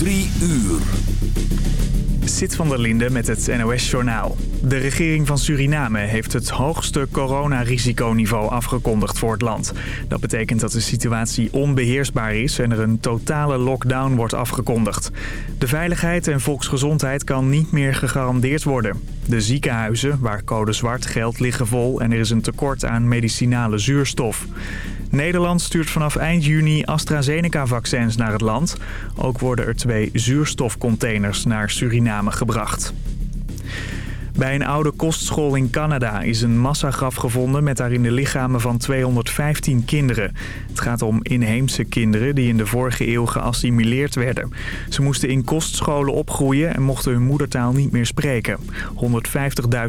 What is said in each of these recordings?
Drie uur. Zit van der Linde met het NOS-journaal. De regering van Suriname heeft het hoogste coronarisiconiveau afgekondigd voor het land. Dat betekent dat de situatie onbeheersbaar is en er een totale lockdown wordt afgekondigd. De veiligheid en volksgezondheid kan niet meer gegarandeerd worden. De ziekenhuizen, waar code zwart geldt, liggen vol en er is een tekort aan medicinale zuurstof. Nederland stuurt vanaf eind juni AstraZeneca-vaccins naar het land. Ook worden er twee zuurstofcontainers naar Suriname gebracht. Bij een oude kostschool in Canada is een massagraf gevonden met daarin de lichamen van 215 kinderen. Het gaat om inheemse kinderen die in de vorige eeuw geassimileerd werden. Ze moesten in kostscholen opgroeien en mochten hun moedertaal niet meer spreken.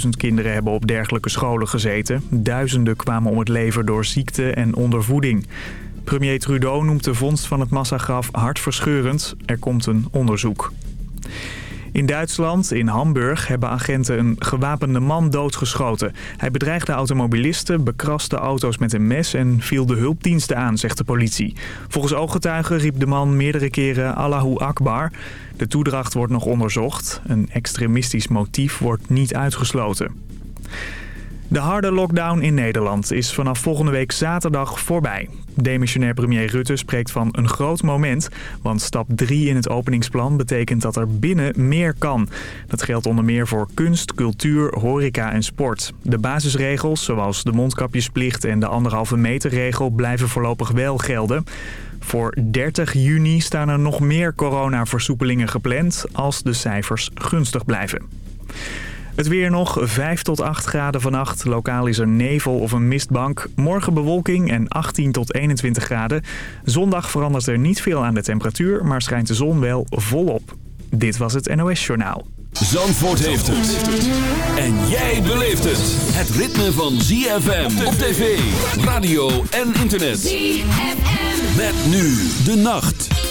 150.000 kinderen hebben op dergelijke scholen gezeten. Duizenden kwamen om het leven door ziekte en ondervoeding. Premier Trudeau noemt de vondst van het massagraf hartverscheurend. Er komt een onderzoek. In Duitsland, in Hamburg, hebben agenten een gewapende man doodgeschoten. Hij bedreigde automobilisten, bekraste auto's met een mes en viel de hulpdiensten aan, zegt de politie. Volgens ooggetuigen riep de man meerdere keren Allahu Akbar. De toedracht wordt nog onderzocht. Een extremistisch motief wordt niet uitgesloten. De harde lockdown in Nederland is vanaf volgende week zaterdag voorbij. Demissionair premier Rutte spreekt van een groot moment. Want stap 3 in het openingsplan betekent dat er binnen meer kan. Dat geldt onder meer voor kunst, cultuur, horeca en sport. De basisregels, zoals de mondkapjesplicht en de anderhalve meter regel... blijven voorlopig wel gelden. Voor 30 juni staan er nog meer coronaversoepelingen gepland... als de cijfers gunstig blijven. Het weer nog, 5 tot 8 graden vannacht. Lokaal is er nevel of een mistbank. Morgen bewolking en 18 tot 21 graden. Zondag verandert er niet veel aan de temperatuur, maar schijnt de zon wel volop. Dit was het NOS Journaal. Zandvoort heeft het. En jij beleeft het. Het ritme van ZFM op tv, radio en internet. ZFM. Met nu de nacht.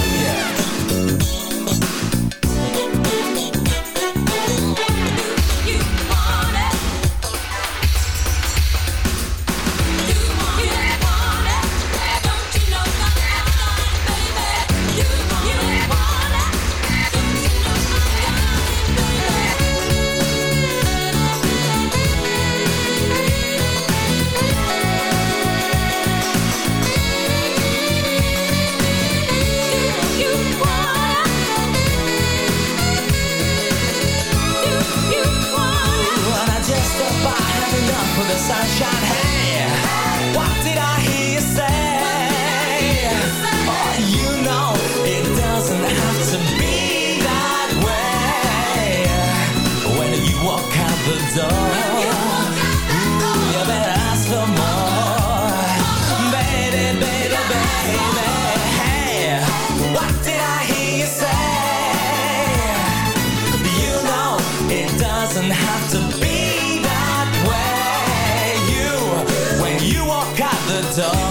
all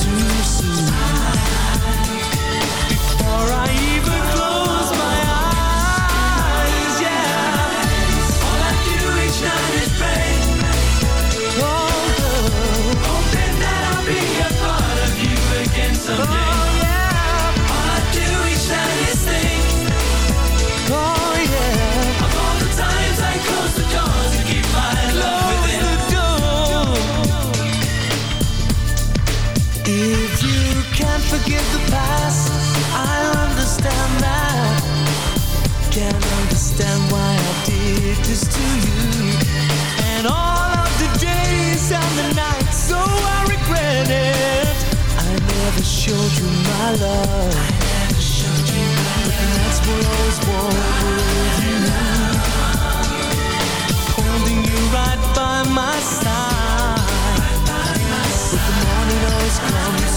to you. And all of the days and the nights So I regret it. I never showed you my love. That's what I Holding you right by my side. But the morning always comes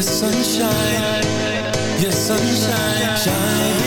Your sunshine, your sunshine, shine.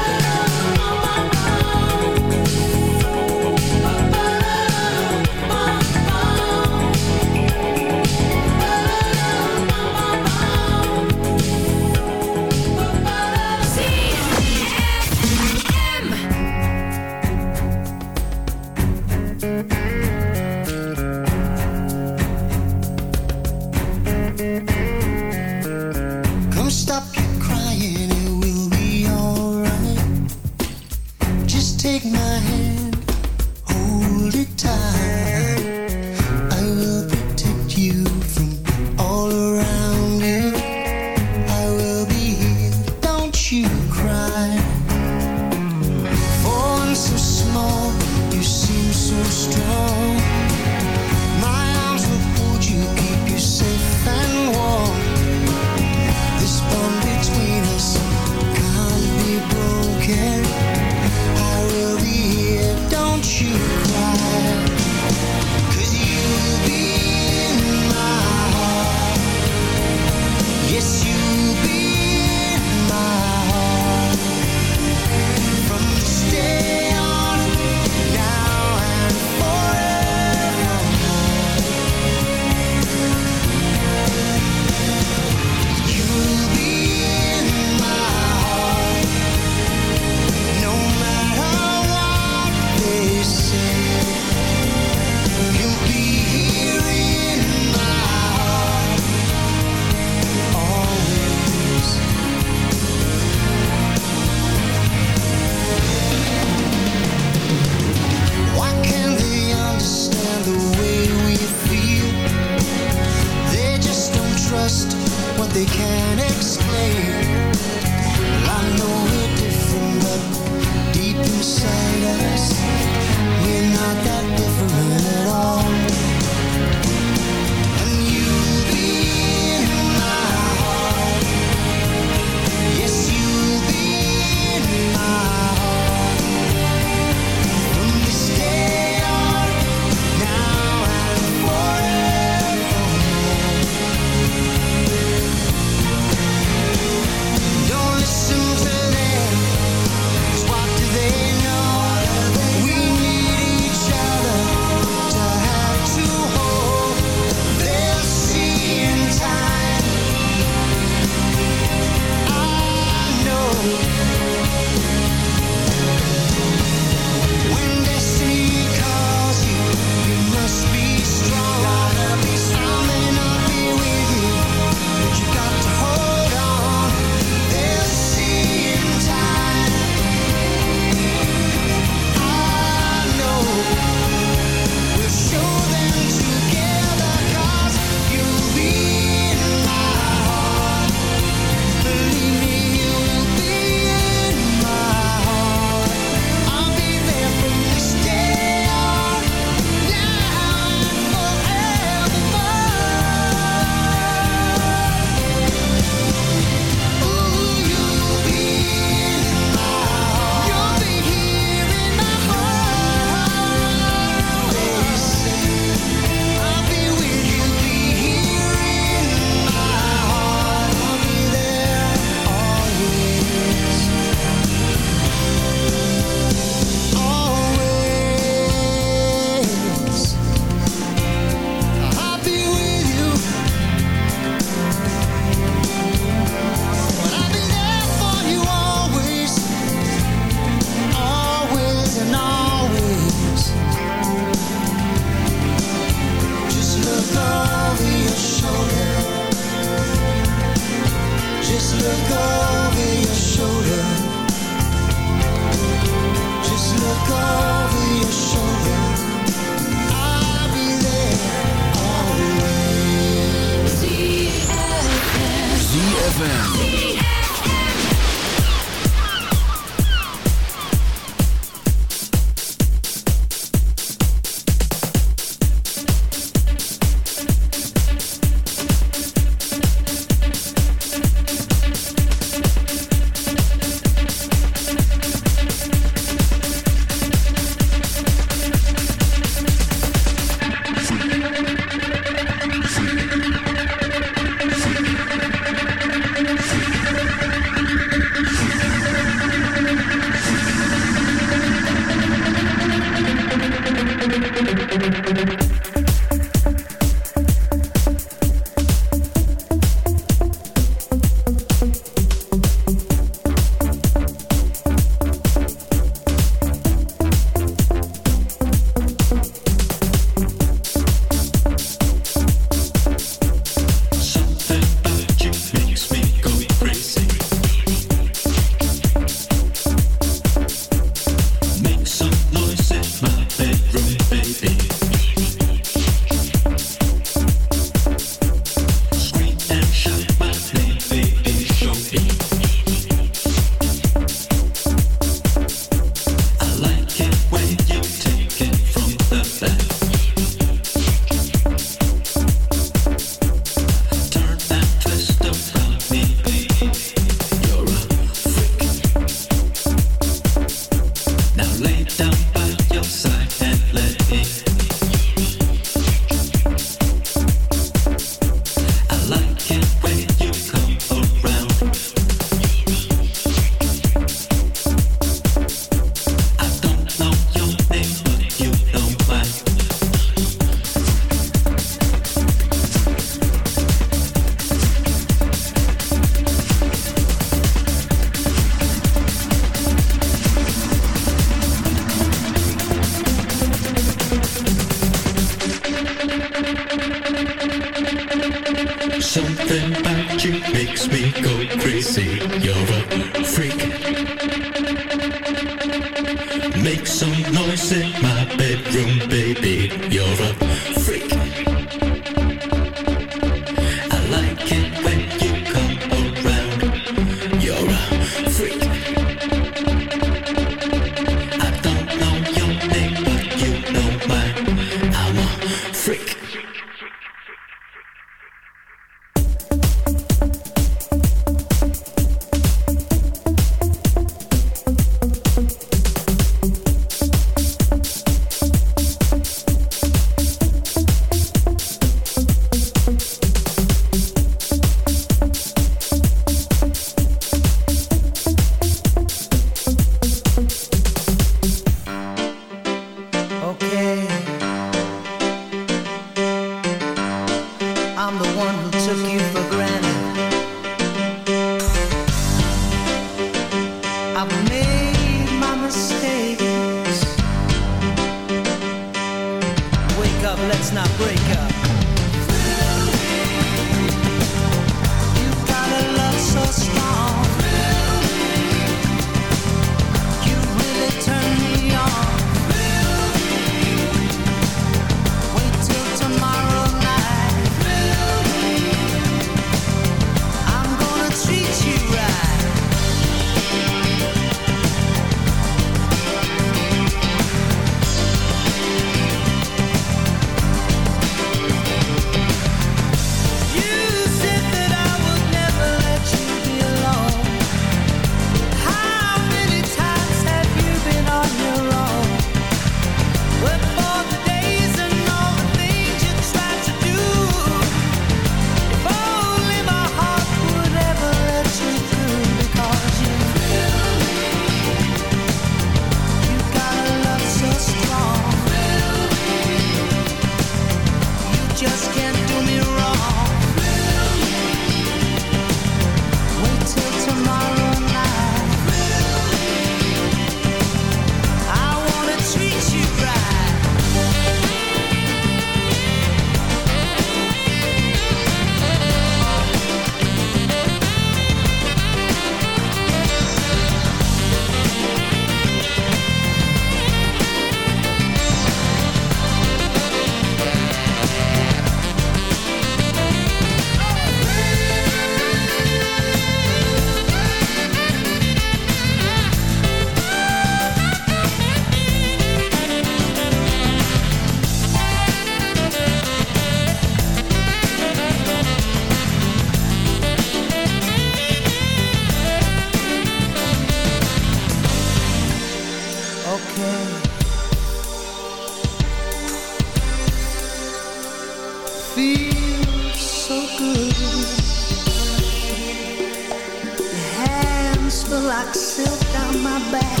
Like silk down my back.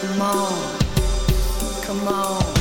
Come on, come on.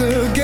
Again.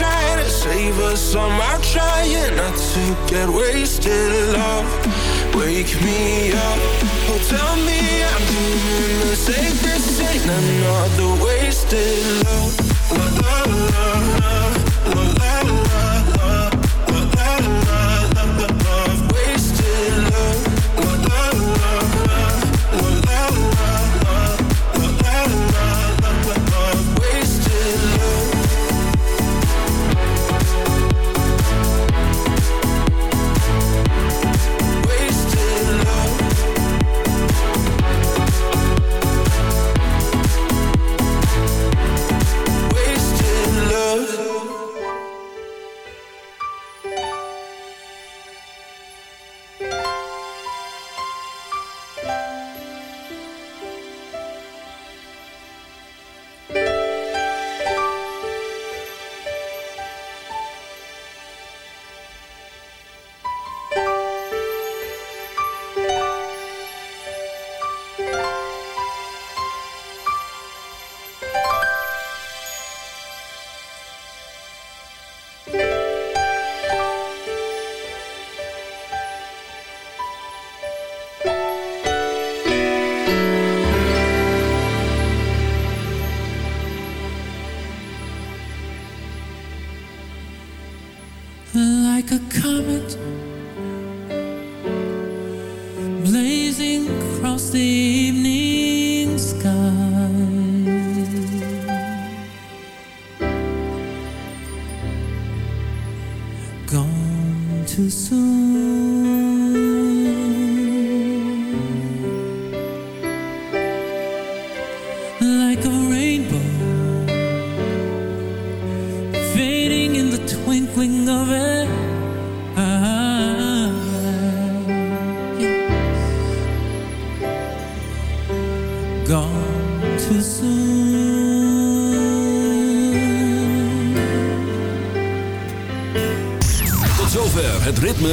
trying to save us. I'm trying not to get wasted. Love, wake me up. Oh, tell me I'm doing the safest. Ain't another wasted love. La la la